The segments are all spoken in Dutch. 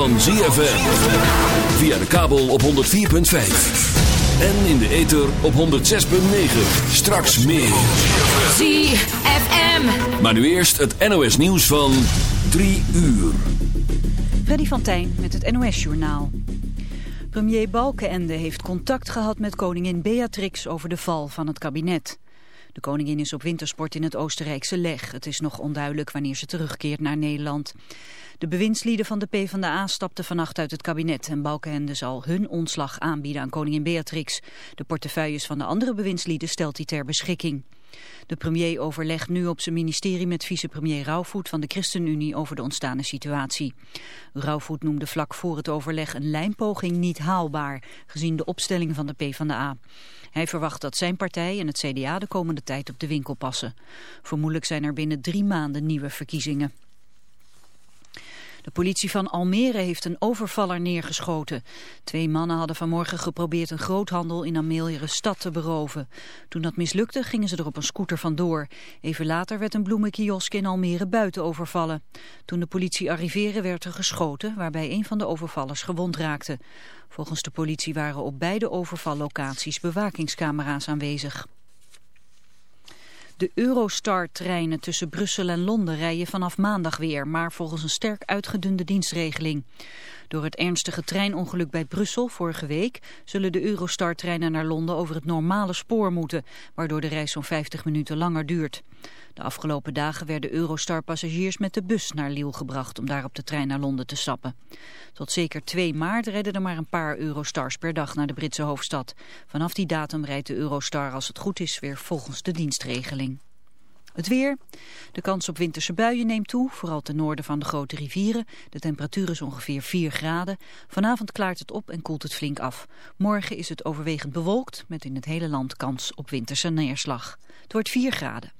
van ZFM. Via de kabel op 104.5. En in de ether op 106.9. Straks meer. ZFM. Maar nu eerst het NOS nieuws van 3 uur. Freddy van Tijn met het NOS Journaal. Premier Balkenende heeft contact gehad met koningin Beatrix over de val van het kabinet. De koningin is op wintersport in het Oostenrijkse Leg. Het is nog onduidelijk wanneer ze terugkeert naar Nederland. De bewindslieden van de PvdA stapten vannacht uit het kabinet en Balkenende zal hun ontslag aanbieden aan koningin Beatrix. De portefeuilles van de andere bewindslieden stelt hij ter beschikking. De premier overlegt nu op zijn ministerie met vicepremier Rauwvoet van de ChristenUnie over de ontstane situatie. Rauwvoet noemde vlak voor het overleg een lijnpoging niet haalbaar, gezien de opstelling van de PvdA. Hij verwacht dat zijn partij en het CDA de komende tijd op de winkel passen. Vermoedelijk zijn er binnen drie maanden nieuwe verkiezingen. De politie van Almere heeft een overvaller neergeschoten. Twee mannen hadden vanmorgen geprobeerd een groothandel in Almere stad te beroven. Toen dat mislukte gingen ze er op een scooter vandoor. Even later werd een bloemenkiosk in Almere buiten overvallen. Toen de politie arriveerde werd er geschoten waarbij een van de overvallers gewond raakte. Volgens de politie waren op beide overvallocaties bewakingscamera's aanwezig. De Eurostar-treinen tussen Brussel en Londen rijden vanaf maandag weer, maar volgens een sterk uitgedunde dienstregeling. Door het ernstige treinongeluk bij Brussel vorige week zullen de Eurostar-treinen naar Londen over het normale spoor moeten, waardoor de reis zo'n 50 minuten langer duurt. De afgelopen dagen werden Eurostar-passagiers met de bus naar Lille gebracht om daar op de trein naar Londen te stappen. Tot zeker 2 maart redden er maar een paar Eurostars per dag naar de Britse hoofdstad. Vanaf die datum rijdt de Eurostar als het goed is weer volgens de dienstregeling. Het weer. De kans op winterse buien neemt toe, vooral ten noorden van de grote rivieren. De temperatuur is ongeveer 4 graden. Vanavond klaart het op en koelt het flink af. Morgen is het overwegend bewolkt, met in het hele land kans op winterse neerslag. Het wordt 4 graden.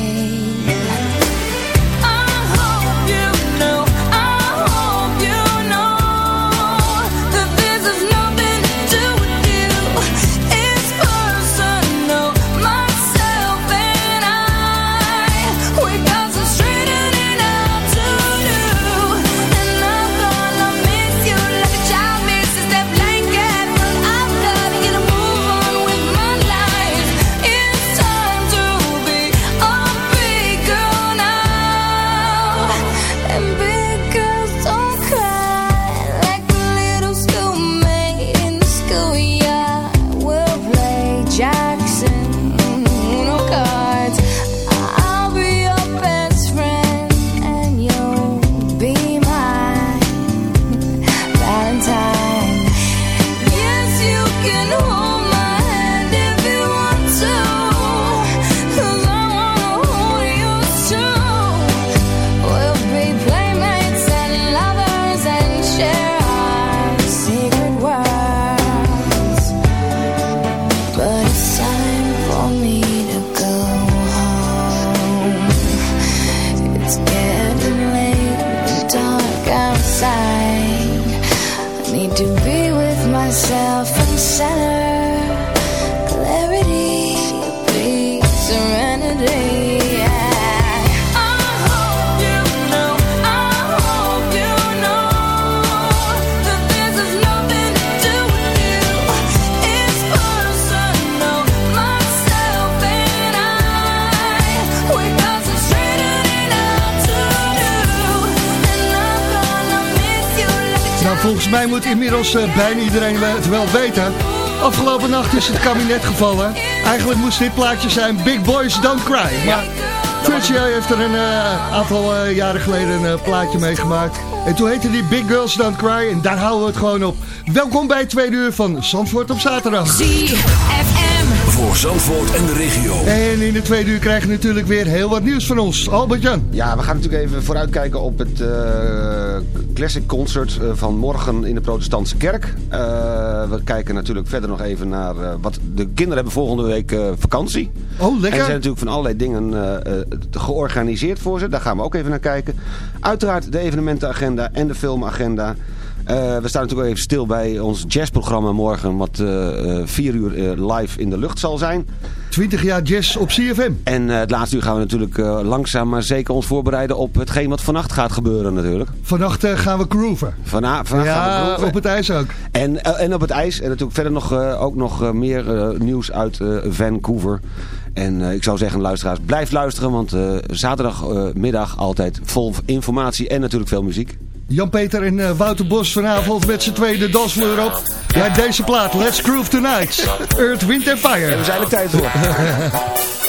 Eh, bijna iedereen wel- het wel weten. Afgelopen nacht is het kabinet gevallen. Eigenlijk moest dit plaatje zijn Big Boys Don't Cry. Maar Virtue heeft er een eh, aantal eh, jaren geleden een eh, plaatje meegemaakt. En toen heette die Big Girls Don't Cry. En daar houden we het gewoon op. Welkom bij het tweede uur van Zandvoort op zaterdag. ZFM. Voor Zandvoort en de regio. En in de tweede uur krijgen we natuurlijk weer heel wat nieuws van ons. Albert-Jan. Ja, we gaan natuurlijk even vooruitkijken op het eh, Classic Concert eh, van morgen in de Protestantse Kerk. Eh, we kijken natuurlijk verder nog even naar eh, wat de kinderen hebben volgende week eh, vakantie. Oh, En lekker. er zijn natuurlijk van allerlei dingen georganiseerd voor ze. Daar gaan we ook even naar kijken. Uiteraard de evenementenagenda en de filmagenda. Eh, we staan natuurlijk ook even stil bij ons jazzprogramma morgen. Wat eh, vier uur live in de lucht zal zijn. 20 jaar jazz op CFM. En het laatste uur gaan we natuurlijk langzaam maar zeker ons voorbereiden op hetgeen wat vannacht gaat gebeuren natuurlijk. Vannacht gaan we grooven. Vana, vannacht gaan we op het ijs ook. En, en op het ijs. En natuurlijk verder nog, ook nog meer nieuws uit Vancouver. En ik zou zeggen, luisteraars, blijf luisteren. Want zaterdagmiddag altijd vol informatie en natuurlijk veel muziek. Jan-Peter en eh, Wouter Bos vanavond met z'n tweede dansvloer op. Ja, deze plaat, Let's Groove Tonight. Earth, Wind and Fire. We zijn er tijd voor.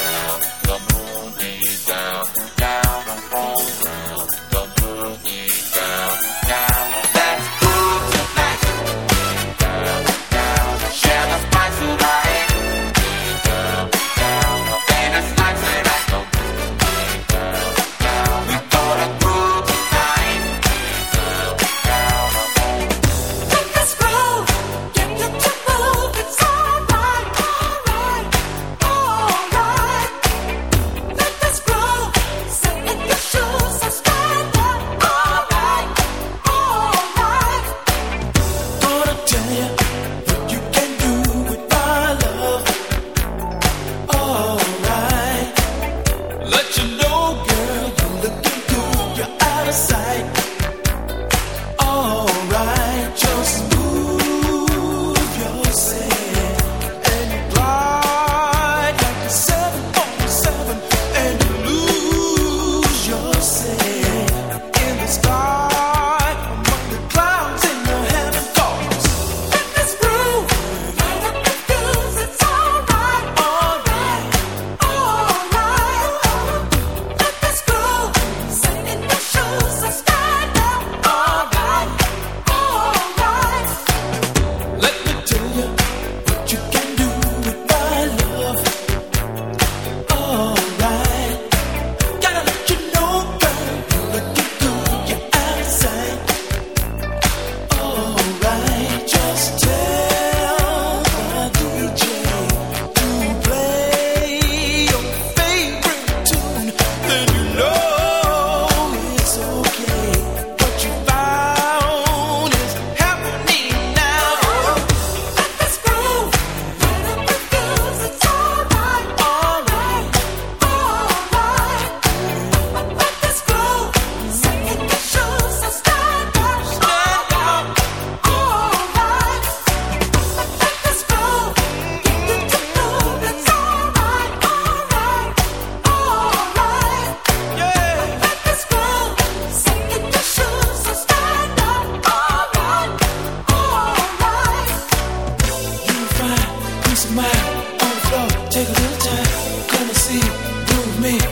me.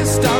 his.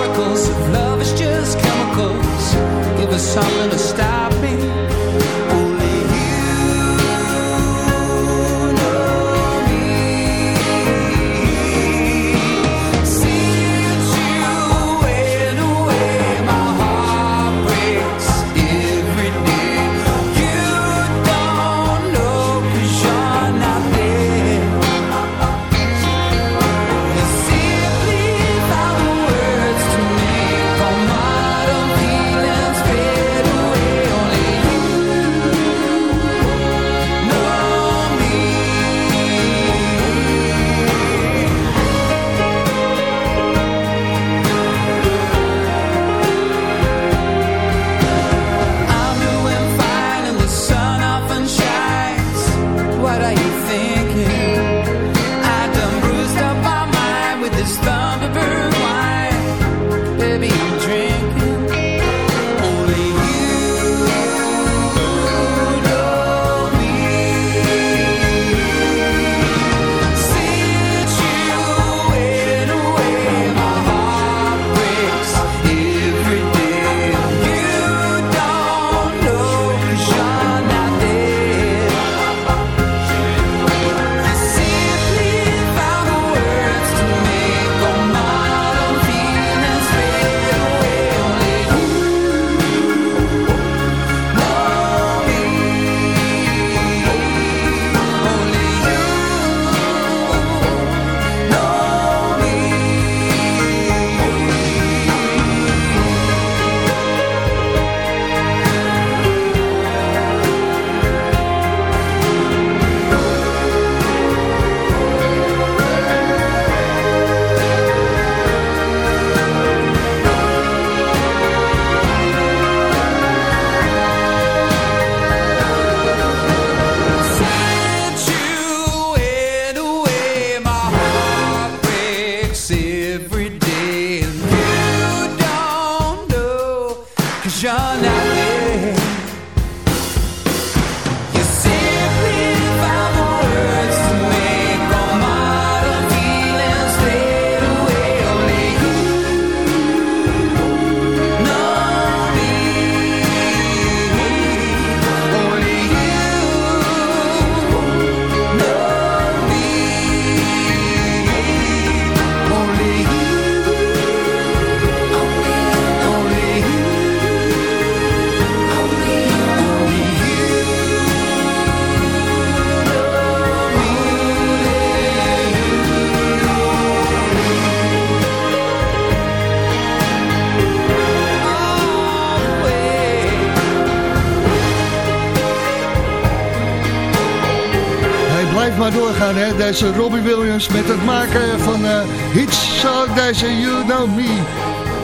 Doorgaan, hè? Deze Robbie Williams met het maken van eh, hits zoals deze You Know Me.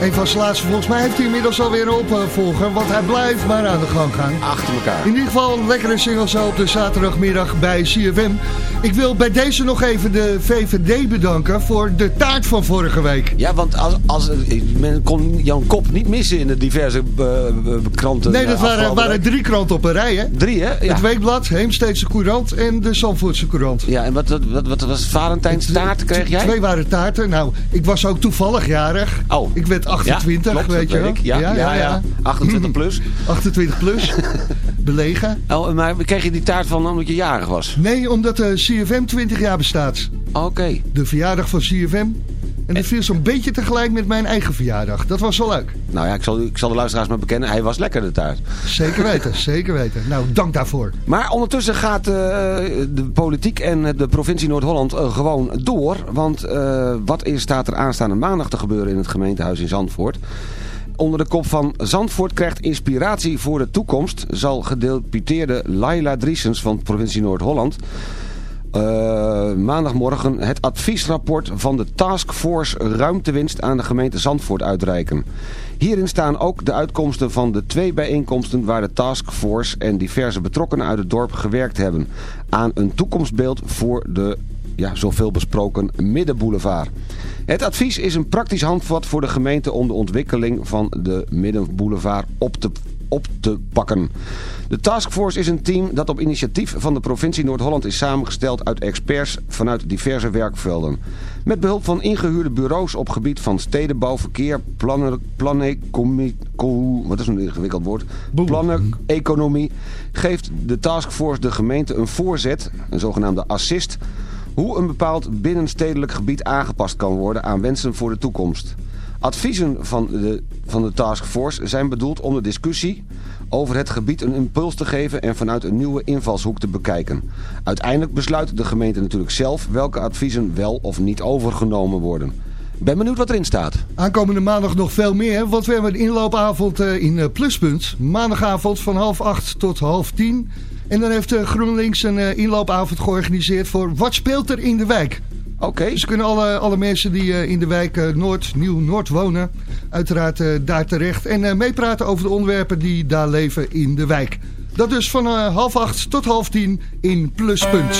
Een van zijn laatste, volgens mij heeft hij inmiddels alweer een opvolger, want hij blijft maar aan de gang gaan. Achter elkaar. In ieder geval een lekkere single zo op de zaterdagmiddag bij CFM. Ik wil bij deze nog even de VVD bedanken voor de taart van vorige week. Ja, want als, als, men kon Jan Kop niet missen in de diverse eh, eh, kranten. Nee, dat eh, waren, waren drie kranten op een rij, hè? Drie, hè? Ja. Het Weekblad, Heemsteedse Courant en de Zandvoortse Courant. Ja, en wat, wat, wat, was Valentijns taart kreeg jij? Twee waren taarten. Nou, ik was ook toevallig jarig. Oh. Ik werd 28, ja, klopt, weet je wel. ik. Ja, ja, ja, 28 plus. 28 plus. Belegen. Oh, maar kreeg je die taart van omdat je jarig was? Nee, omdat de CFM 20 jaar bestaat. Oké. De verjaardag van CFM. En dat viel zo'n beetje tegelijk met mijn eigen verjaardag. Dat was wel leuk. Nou ja, ik zal, ik zal de luisteraars maar bekennen. Hij was lekker de taart. Zeker weten, zeker weten. Nou, dank daarvoor. Maar ondertussen gaat eh, de politiek en de provincie Noord-Holland eh, gewoon door. Want eh, wat is, staat er aanstaande maandag te gebeuren in het gemeentehuis in Zandvoort? Onder de kop van Zandvoort krijgt inspiratie voor de toekomst... zal gedeputeerde Laila Driesens van provincie Noord-Holland... eh, maandagmorgen het adviesrapport van de Taskforce Ruimtewinst aan de gemeente Zandvoort uitreiken. Hierin staan ook de uitkomsten van de twee bijeenkomsten waar de Taskforce en diverse betrokkenen uit het dorp gewerkt hebben. Aan een toekomstbeeld voor de ja, zoveel besproken Middenboulevard. Het advies is een praktisch handvat voor de gemeente om de ontwikkeling van de Middenboulevard op te, op te pakken. De taskforce is een team dat op initiatief van de provincie Noord-Holland is samengesteld uit experts vanuit diverse werkvelden. Met behulp van ingehuurde bureaus op gebied van stedenbouw, verkeer, plannen, plannen, wat is een ingewikkeld woord, plannen, economie, geeft de taskforce de gemeente een voorzet, een zogenaamde assist, hoe een bepaald binnenstedelijk gebied aangepast kan worden aan wensen voor de toekomst. Adviezen van de, van de taskforce zijn bedoeld om de discussie over het gebied een impuls te geven en vanuit een nieuwe invalshoek te bekijken. Uiteindelijk besluit de gemeente natuurlijk zelf welke adviezen wel of niet overgenomen worden. Ben benieuwd wat erin staat. Aankomende maandag nog veel meer, want we hebben een inloopavond eh, in eh, Pluspunt. Maandagavond van half acht tot half tien. En dan heeft eh, GroenLinks een eh, inloopavond georganiseerd voor Wat speelt er in de wijk? Oké. Dus kunnen alle, alle mensen die eh, in de wijk Noord, Nieuw-Noord wonen, uiteraard daar terecht. En meepraten over de onderwerpen die daar leven in de wijk. Dat dus van half acht tot half tien in Pluspunt.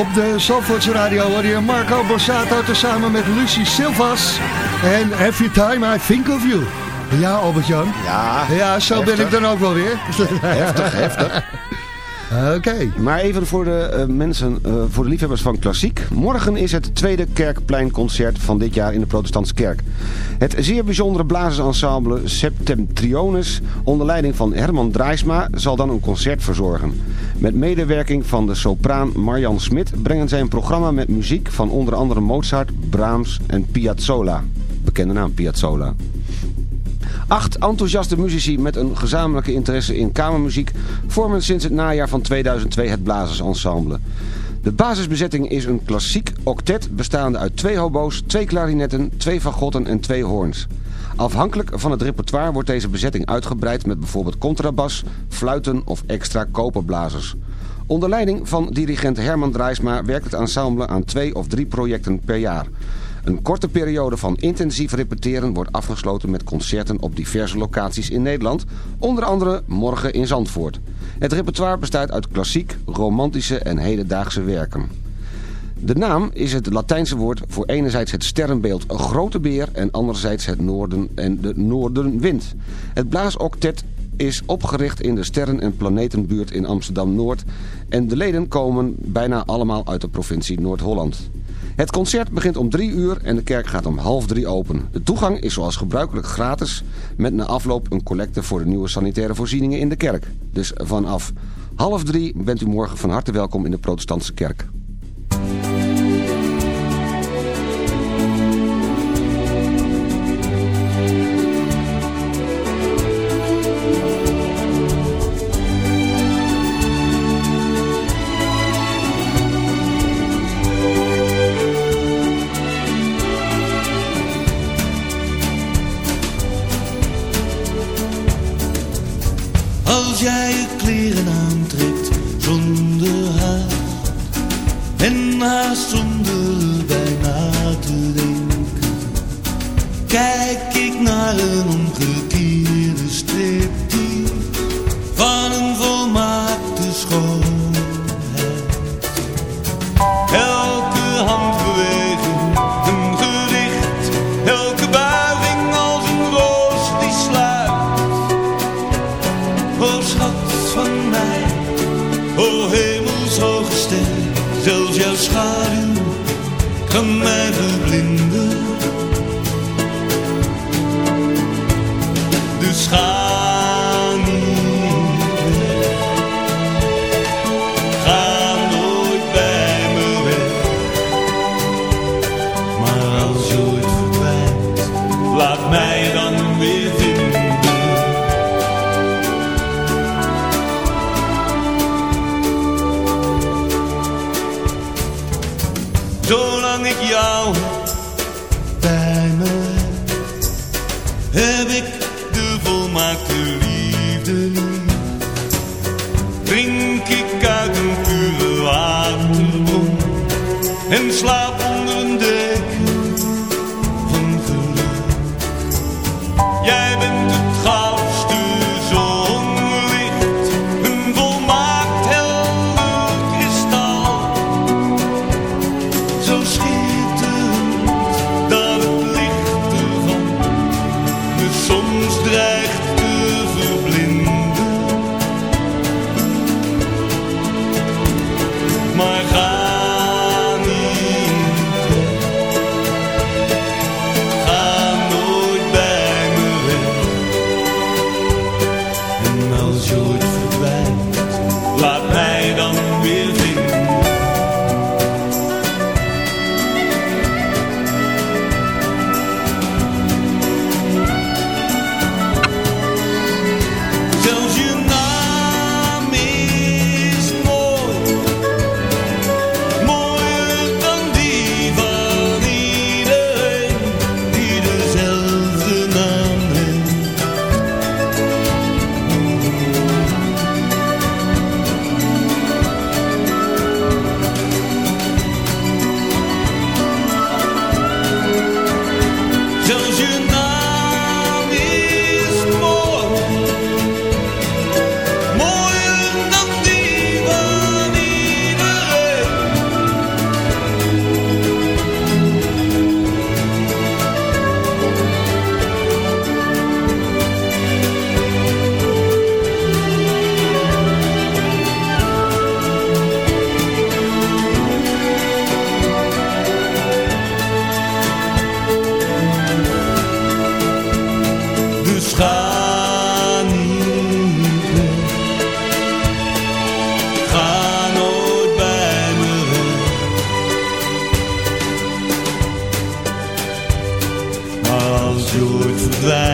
Op de Zalvoortse Radio hoor je Marco Borsato tezamen met Lucie Silvas. En Every Time I Think of You. Ja, Albert-Jan. Ja, Ja, zo ben ik dan ook wel weer. heftig, heftig. Oké. Maar even voor de eh, mensen, eh, voor de liefhebbers van klassiek. Morgen is het tweede Kerkpleinconcert van dit jaar in de Protestantse Kerk. Het zeer bijzondere blazersensemble Septentriones onder leiding van Herman Draaisma zal dan een concert verzorgen. Met medewerking van de sopraan Marjan Smit brengen zij een programma met muziek van onder andere Mozart, Brahms en Piazzolla. Bekende naam Piazzolla. Acht enthousiaste muzici met een gezamenlijke interesse in kamermuziek vormen sinds het najaar van 2002 het Blazersensemble. De basisbezetting is een klassiek octet bestaande uit twee hobo's, twee klarinetten, twee fagotten en twee hoorns. Afhankelijk van het repertoire wordt deze bezetting uitgebreid met bijvoorbeeld contrabas, fluiten of extra koperblazers. Onder leiding van dirigent Herman Drijsma werkt het ensemble aan twee of drie projecten per jaar. Een korte periode van intensief repeteren wordt afgesloten met concerten op diverse locaties in Nederland, onder andere morgen in Zandvoort. Het repertoire bestaat uit klassiek, romantische en hedendaagse werken. De naam is het Latijnse woord voor enerzijds het sterrenbeeld grote beer en anderzijds het noorden en de noordenwind. Het blaasoctet is opgericht in de sterren- en planetenbuurt in Amsterdam-Noord en de leden komen bijna allemaal uit de provincie Noord-Holland. Het concert begint om drie uur en de kerk gaat om half drie open. De toegang is zoals gebruikelijk gratis met na afloop een collecte voor de nieuwe sanitaire voorzieningen in de kerk. Dus vanaf half drie bent u morgen van harte welkom in de protestantse kerk. Je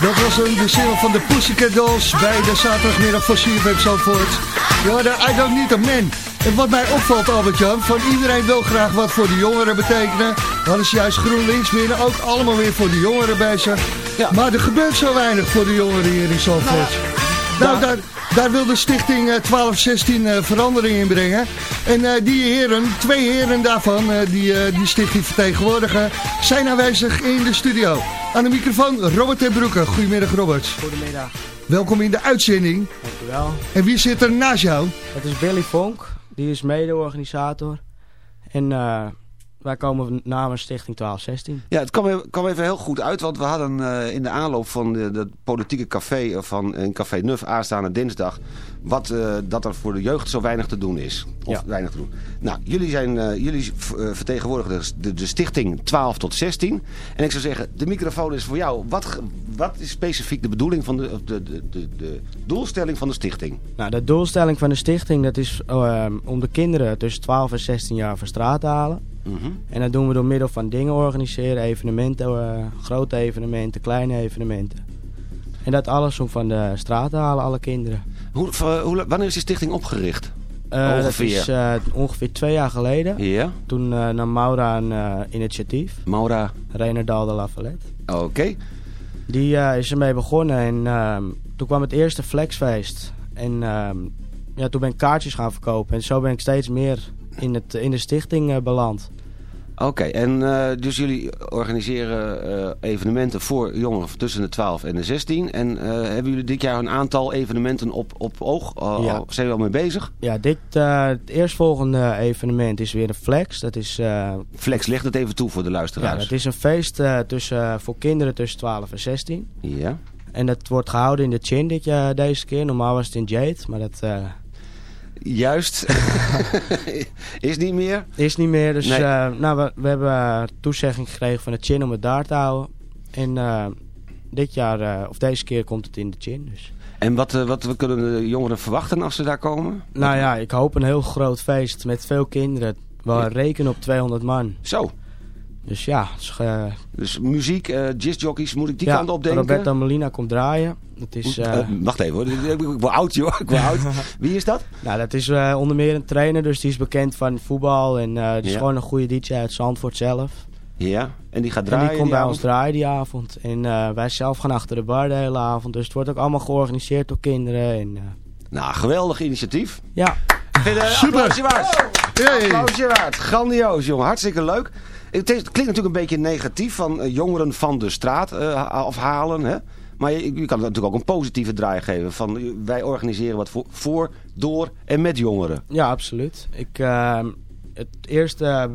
Dat was een de single van de Pussycat Dolls bij de zaterdagmiddag van CFM Zandvoort. Ja, I Don't Need a Man. En wat mij opvalt, Albert-Jan, van iedereen wil graag wat voor de jongeren betekenen. Dan is juist GroenLinks binnen ook allemaal weer voor de jongeren bezig. Maar er gebeurt zo weinig voor de jongeren hier in Zandvoort. Nou, daar, daar wil de stichting eh, 1216 eh, verandering in brengen. En eh, die heren, twee heren daarvan, eh, die eh, die stichting vertegenwoordigen, zijn aanwezig in de studio. Aan de microfoon Robert ten Broeke. Goedemiddag Robert. Goedemiddag. Welkom in de uitzending. Dankjewel. En wie zit er naast jou? Het is Billy Vonk, die is mede-organisator. En eh, wij komen namens Stichting 1216. Ja, het kwam, even- kwam even heel goed uit, want we hadden eh, in de aanloop van de, de politieke café eh, van in Café Nuf aanstaande dinsdag, wat eh, dat er voor de jeugd zo weinig te doen is. Of Ja. weinig te doen. Nou, jullie, zijn, eh, jullie eh, vertegenwoordigen de, de, de stichting 12 tot 16. En ik zou zeggen, de microfoon is voor jou. Wat, wat is specifiek de bedoeling van de, de, de, de, doelstelling van de stichting? Nou, de doelstelling van de stichting dat is eh, om de kinderen tussen 12 en 16 jaar van straat te halen. Mhm. En dat doen we door middel van dingen organiseren, evenementen, eh, grote evenementen, kleine evenementen. En dat alles om van de straat te halen, alle kinderen. Hoe, wanneer is die stichting opgericht? Eh, Ongeveer. Dat is eh, ongeveer twee jaar geleden. Ja, Toen nam Maura een initiatief. Maura. Renerdal de La Valette. Oké. Die is ermee begonnen en ehm, toen kwam het eerste flexfeest. En ehm, ja, toen ben ik kaartjes gaan verkopen. En zo ben ik steeds meer in, het, in de stichting eh, beland. Oké, en eh, dus jullie organiseren eh, evenementen voor jongeren tussen de 12 en de 16. En hebben jullie dit jaar een aantal evenementen op, op oog? Ja. zijn jullie al mee bezig? Ja, dit, het eerstvolgende evenement is weer een flex. Dat is, Flex, leg het even toe voor de ja, luisteraars. dat is een feest tussen, voor kinderen tussen 12 en 16. Ja. En dat wordt gehouden in de Chin dit jaar, deze keer. Normaal was het in Jade, maar dat Juist. is niet meer? is niet meer. Dus Nee. eh, nou, we, we hebben eh, toezegging gekregen van de Chin om het daar te houden. En eh, dit jaar, eh, of deze keer komt het in de Chin. Dus. En wat, wat we kunnen de jongeren verwachten als ze daar komen? Nou ja, ik hoop een heel groot feest met veel kinderen. We Ja. rekenen op 200 man. Zo. Dus ja, Dus muziek, eh jazzjockeys, moet ik die ja, kant op denken? Roberto Molina komt draaien. Dat is, eh, Eh, wacht even hoor, ik ik word oud joh, ik word oud. Wie is dat? nou, dat is eh, onder meer een trainer, dus die is bekend van voetbal. En eh die is Ja. gewoon een goede DJ uit Zandvoort zelf. Ja, en die gaat En draaien die komt bij avond? ons draaien die avond. En eh, wij zelf gaan achter de bar de hele avond. Dus het wordt ook allemaal georganiseerd door kinderen. En, eh, Nou, geweldig initiatief. ja, eh, Super. Applausje waard. Hey. Applausje waard. Grandioos, jongen. Hartstikke leuk. Het, klinkt natuurlijk een beetje negatief van eh, jongeren van de straat eh, afhalen. Hè? Maar je, je kan natuurlijk ook een positieve draai geven. Van, eh, wij organiseren wat voor, voor, door en met jongeren. ja, absoluut. Ik, eh, het eerste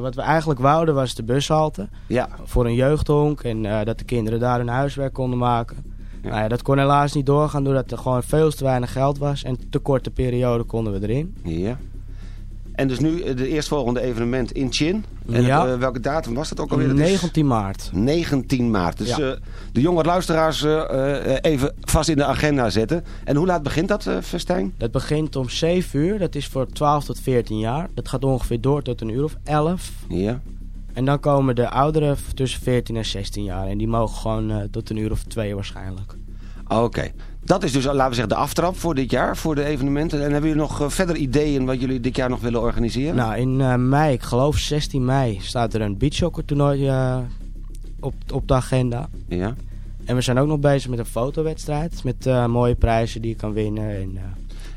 wat we eigenlijk wouden was de bushalte. Ja, Voor een jeugdhonk. En dat de kinderen daar hun huiswerk konden maken. Ja. Nou ja, dat kon helaas niet doorgaan doordat er gewoon veel te weinig geld was. En te korte periode konden we erin. ja. En dus nu eh, de eerstvolgende evenement in Chin. En Ja. eh, welke datum was dat ook alweer? Dat is 19 maart. 19 maart. Dus Ja. eh, de jonge luisteraars eh, eh, even vast in de agenda zetten. En hoe laat begint dat, eh festijn? Dat begint om 7 uur. Dat is voor 12 tot 14 jaar. Dat gaat ongeveer door tot een uur of 11. Ja. En dan komen de ouderen tussen 14 en 16 jaar. En die mogen gewoon eh, tot een uur of twee waarschijnlijk. Oké. Dat is dus, laten we zeggen, de aftrap voor dit jaar, voor de evenementen. En hebben jullie nog eh, verder ideeën wat jullie dit jaar nog willen organiseren? Nou, in eh, mei, ik geloof 16 mei, staat er een beachsoccer toernooi eh, op, op de agenda. Ja. En we zijn ook nog bezig met een fotowedstrijd. Met mooie prijzen die je kan winnen. En,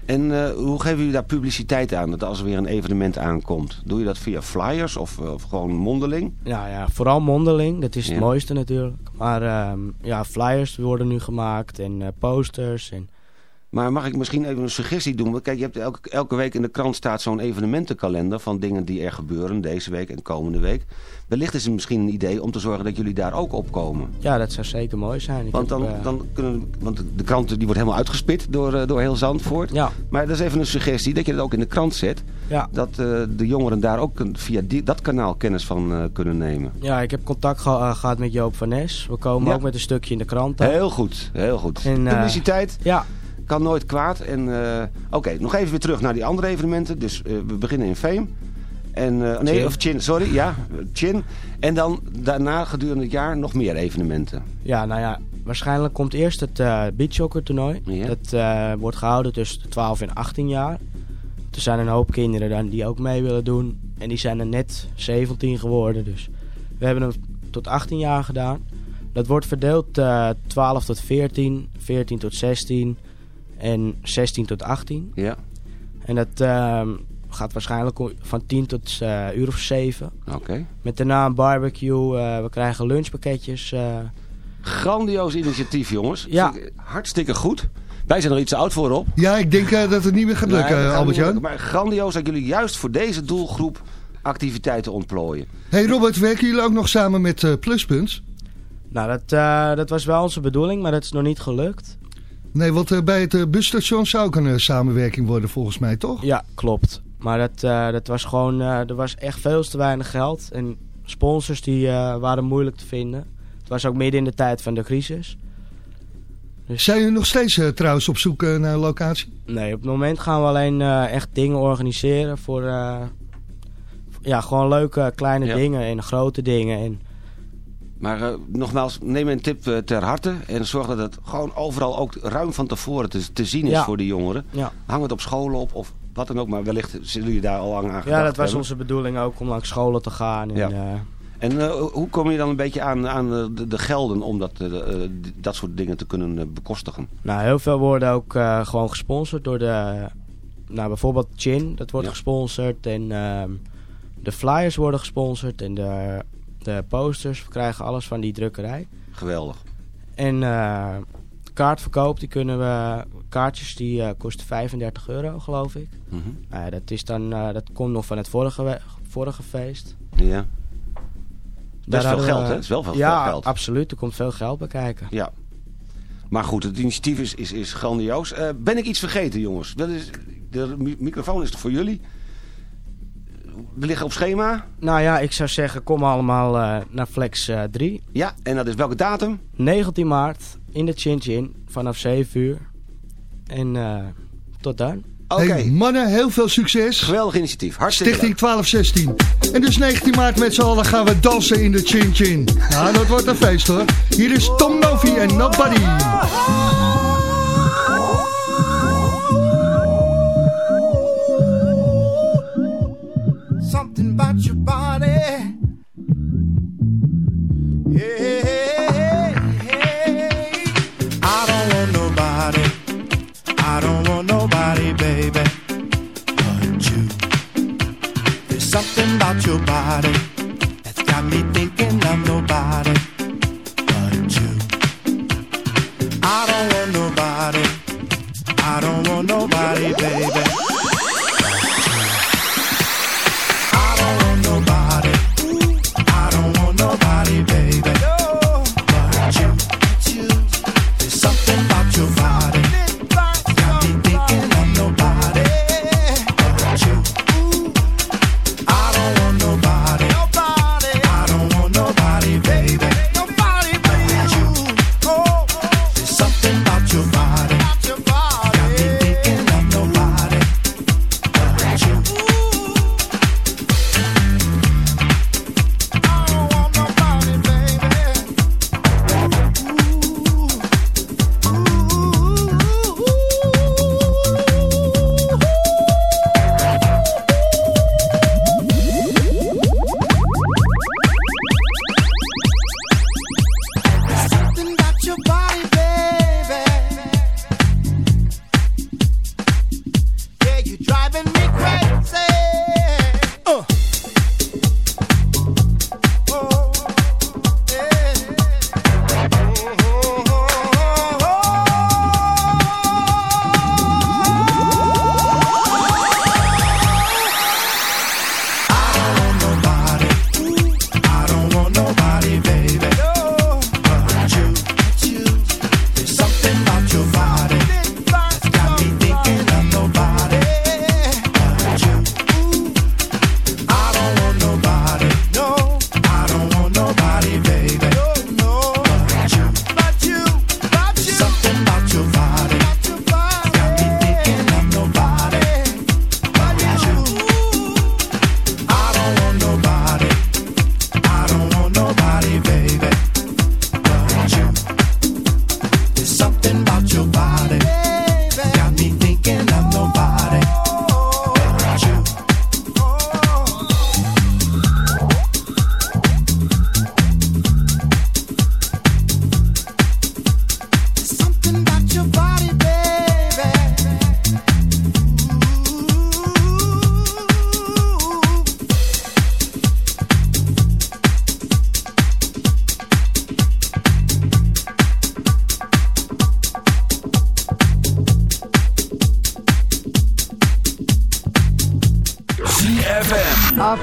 En eh, hoe geven jullie daar publiciteit aan, dat als er weer een evenement aankomt? Doe je dat via flyers of, eh, of gewoon mondeling? nou ja, vooral mondeling. Dat is het Ja. mooiste natuurlijk. Maar ehm, ja, flyers worden nu gemaakt. En eh, posters. En, Maar mag ik misschien even een suggestie doen? Want kijk, je hebt elke, elke week in de krant staat zo'n evenementenkalender van dingen die er gebeuren deze week en komende week. Wellicht is het misschien een idee om te zorgen dat jullie daar ook op komen. ja, dat zou zeker mooi zijn. Ik Want heb, dan, eh, dan kunnen, want de krant die wordt helemaal uitgespit door, eh, door heel Zandvoort. Ja, Maar dat is even een suggestie dat je dat ook in de krant zet. ja. Dat eh, de jongeren daar ook via die, dat kanaal kennis van kunnen nemen. ja, ik heb contact geha- eh, gehad met Joop van Nes. We komen Ja. ook met een stukje in de krant. dan. Heel goed, heel goed. En, Publiciteit Ja, kan nooit kwaad. En eh, Oké, nog even weer terug naar die andere evenementen. Dus eh, we beginnen in Fame. En, eh, nee, of Chin, sorry. Ja, Chin. En dan daarna gedurende het jaar nog meer evenementen. Ja, nou ja, waarschijnlijk komt eerst het eh beachsoccer toernooi. Dat wordt gehouden tussen de 12 en 18 jaar. Er zijn een hoop kinderen dan die ook mee willen doen. En die zijn er net 17 geworden. Dus we hebben hem tot 18 jaar gedaan. Dat wordt verdeeld eh 12 tot 14, 14 tot 16 en 16 tot 18. Ja, En dat ehm, gaat waarschijnlijk van 10 tot eh uur of 7. oké. Met daarna een barbecue. eh, we krijgen lunchpakketjes. eh, Grandioos initiatief, jongens. Ja. Hartstikke goed. Wij zijn er iets te oud voor op. Ja, ik denk eh, dat het niet meer gaat lukken, Nee, Albert-Jan. Maar grandioos dat jullie juist voor deze doelgroep activiteiten ontplooien. Hey Robert, werken jullie ook nog samen met eh, Pluspunt? Nou, dat, eh, dat was wel onze bedoeling, maar dat is nog niet gelukt. Nee, want eh, bij het eh, busstation zou ook een eh, samenwerking worden volgens mij, toch? Ja, klopt. Maar dat, eh, dat was gewoon, eh, er was echt veel te weinig geld. En sponsors die eh, waren moeilijk te vinden. Het was ook midden in de tijd van de crisis. Zijn jullie nog steeds trouwens op zoek naar een locatie? Nee, op het moment gaan we alleen eh, echt dingen organiseren voor... eh, ja, gewoon leuke kleine Ja. dingen en grote dingen. En Maar eh, nogmaals, neem een tip eh, ter harte. En zorg dat het gewoon overal ook ruim van tevoren te, te zien is Ja. voor die jongeren. Ja. Hang het op scholen op of wat dan ook. Maar wellicht zullen jullie daar al lang aan Ja, dat was hebben. onze bedoeling ook om langs scholen te gaan. En, Ja. eh, En hoe kom je dan een beetje aan, aan de, de gelden om dat, dat soort dingen te kunnen bekostigen? nou, heel veel worden ook gewoon gesponsord door de... Nou, bijvoorbeeld Chin, dat wordt gesponsord. En ehm, de flyers worden gesponsord. En de, de posters, we krijgen alles van die drukkerij. Geweldig. En eh, kaartverkoop, die kunnen we... Kaartjes die eh, kosten 35 euro, geloof ik. Mhm. Nou ja, dat, is dan, eh, dat komt nog van het vorige, vorige feest. Ja. Best veel hadden we- geld, hè? Het is wel veel, ja, veel geld. absoluut. Er komt veel geld bij kijken. Ja. Maar goed, het initiatief is, is, is grandioos. Eh, ben ik iets vergeten, jongens? Dat is, de mi- microfoon is voor jullie. We liggen op schema. Nou ja, ik zou zeggen, kom allemaal eh, naar Flex eh 3. Ja, en dat is welke datum? 19 maart in de Chin Chin vanaf 7 uur. En eh, tot dan. Oké. Hey, mannen, heel veel succes. Geweldig initiatief. Hartstikke Stichting 1216. En dus 19 maart met z'n allen gaan we dansen in de Chin Chin. Nou, dat wordt een feest hoor. Hier is Tom Novi en Nobody.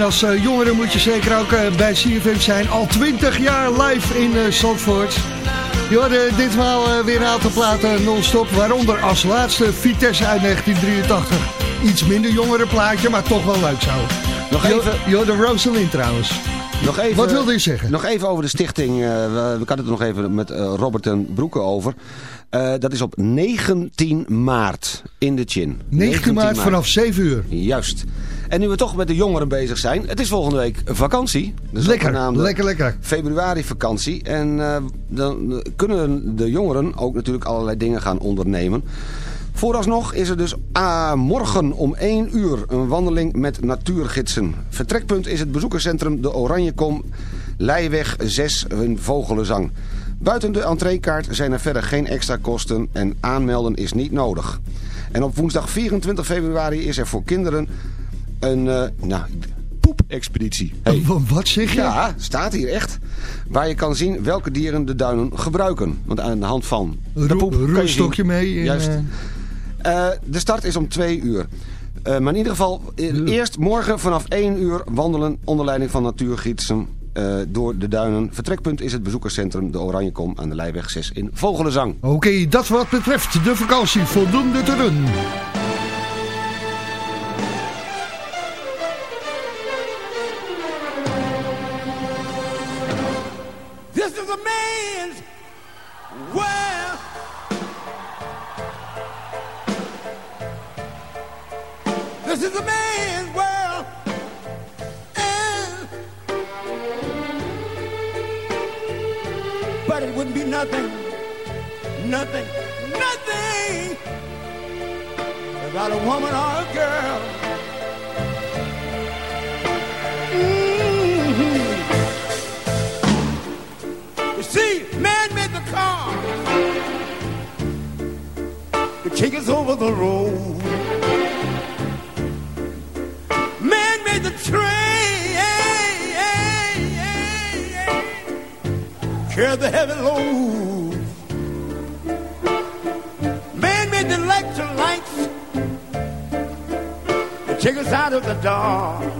En als eh, jongere moet je zeker ook eh, bij CFM zijn. Al 20 jaar live in uh, Zandvoort. Je hoorde ditmaal eh, weer een aantal platen non-stop. Waaronder als laatste Vitesse uit 1983. Iets minder jongere plaatje, maar toch wel leuk zo. Nog even- Je hoorde Rosalind trouwens. Nog even, Wat wilde je zeggen? Nog even over de stichting. eh, we, we hadden het nog even met eh, Robert en Broeke over. Eh, dat is op 19 maart in de Chin. 19 maart vanaf 7 uur. Juist. En nu we toch met de jongeren bezig zijn. Het is volgende week vakantie. Lekker, lekker, lekker. Februari vakantie. En dan kunnen de jongeren ook natuurlijk allerlei dingen gaan ondernemen. Vooralsnog is er dus ah, morgen om 1 uur een wandeling met natuurgidsen. Vertrekpunt is het bezoekerscentrum De Oranjekom, Leijweg 6 in Vogelenzang. Buiten de entreekaart zijn er verder geen extra kosten en aanmelden is niet nodig. En op woensdag 24 februari is er voor kinderen een eh, nou, poepexpeditie. Hey. Wat zeg je? Ja, staat hier echt. Waar je kan zien welke dieren de duinen gebruiken. Want aan de hand van de poep kan je roeistokje zien- mee en, Juist. Eh, de start is om twee uur. Eh, maar in ieder geval, eh, eerst morgen vanaf 1 uur wandelen onder leiding van natuurgidsen eh, door de duinen. Vertrekpunt is het bezoekerscentrum De Oranjekom aan de Leijweg 6 in Vogelenzang. Oké, dat wat betreft de vakantie. Voldoende te doen. Nothing, nothing, nothing without a woman or a girl. Mhm. You see, man made the car to take us over the road. Dark.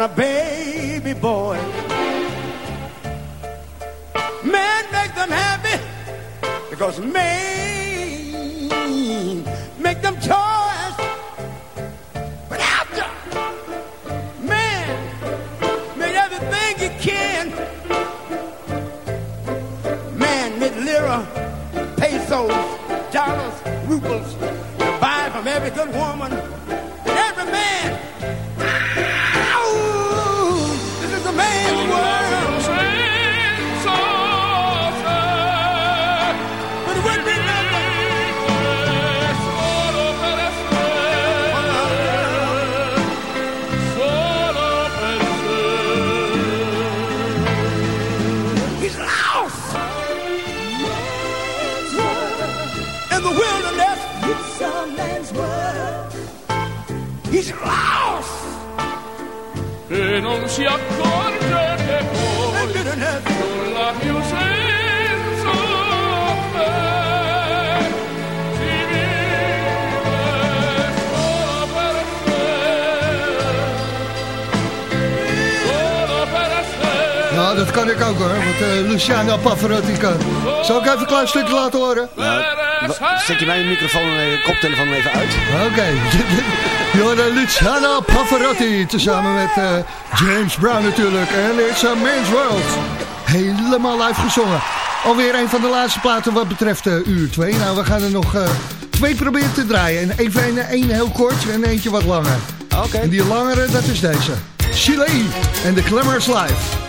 And a baby boy. Man make them happy because man si accorge che poi nulla più senza te si vive solo per te solo per te Nou, dat kan ik ook hoor, want eh, Luciano Pavarotti kan. Zal ik even een klein stukje laten horen? Wa- zet je mijn microfoon en je koptelefoon even uit? Oké. Jorden Luciano Pavarotti, tezamen met eh, James Brown natuurlijk. En It's a Man's World. Helemaal live gezongen. Alweer een van de laatste platen wat betreft eh, uur 2. Nou, we gaan er nog eh, twee proberen te draaien. En even een, één heel kort en eentje wat langer. Oké. En die langere, dat is deze. Chile en de Glamour's Live.